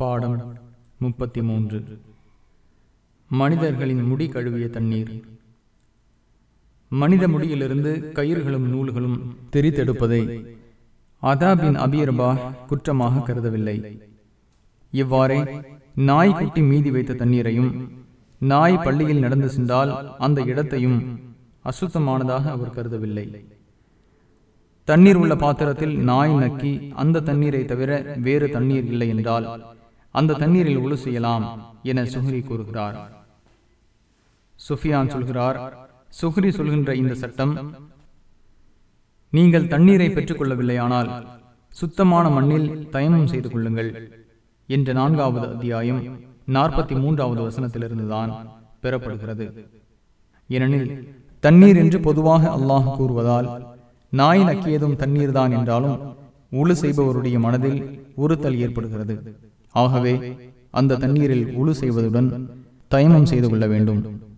பாடம் முப்பத்தி மூன்று மனிதர்களின் முடி கழுவிய தண்ணீர். மனித முடியிலிருந்து கயிறுகளும் நூல்களும் திரித்தெடுப்பதை அதாபின் அபியர்பா குற்றமாக கருதவில்லை. இவ்வாறே நாய் குட்டி மீதி வைத்த தண்ணீரையும் நாய் பள்ளியில் நடந்து சென்றால் அந்த இடத்தையும் அசுத்தமானதாக அவர் கருதவில்லை. தண்ணீர் உள்ள பாத்திரத்தில் நாய் நக்கி அந்த தண்ணீரை தவிர வேறு தண்ணீர் இல்லை என்றால் அந்த தண்ணீரில் உழு செய்யலாம் என சுஹரி கூறுகிறார். சுஃபியான் சொல்கிறார் சுஹரி சொல்கின்ற இந்த சட்டம் நீங்கள் தண்ணீரை பெற்றுக் கொள்ளவில்லையானால் சுத்தமான மண்ணில் தயமம் செய்து கொள்ளுங்கள் என்ற நான்காவது அத்தியாயம் நாற்பத்தி மூன்றாவது வசனத்திலிருந்துதான் பெறப்படுகிறது. ஏனெனில் தண்ணீர் என்று பொதுவாக அல்லாஹ் கூறுவதால் நாய் நக்கியதும் தண்ணீர் தான் என்றாலும் உழு செய்பவருடைய மனதில் உறுத்தல் ஏற்படுகிறது. ஆகவே அந்த தண்ணீரில் உழு செய்வதுடன் தயமம் செய்து கொள்ள வேண்டும்.